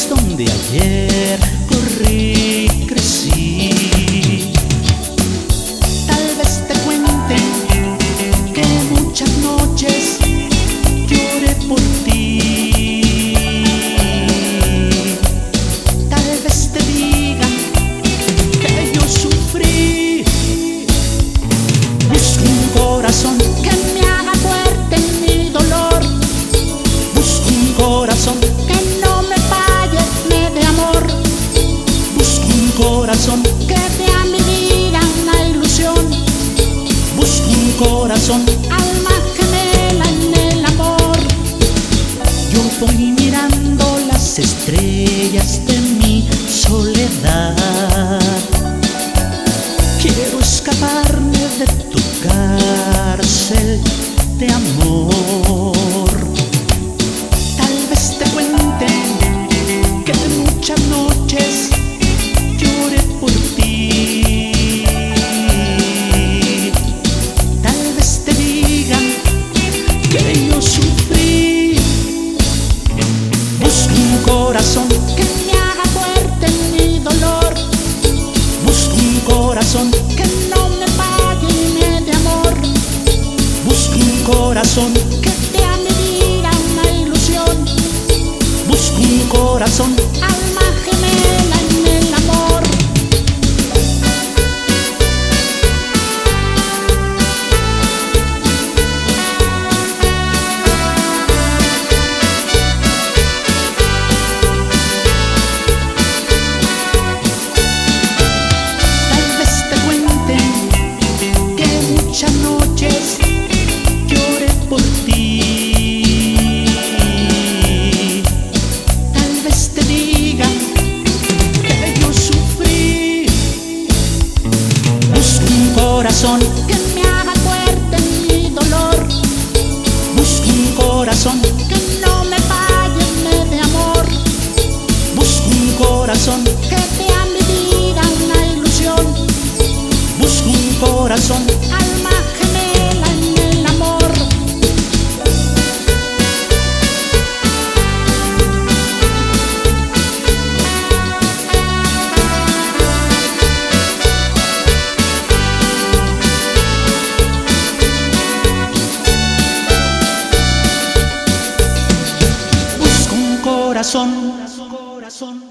calles donde ayer corrí, corazón, alma gemela en el amor. Yo voy mirando las estrellas de mi soledad. Quiero escaparme de tu cárcel de amor. Corazón que dé a una ilusión. Busco un corazón, corazón que me haga fuerte en mi dolor. Busco un corazón que no me falle, dé amor. Busco un corazón que dé a mi vida una ilusión. Busco un corazón, alma corazón.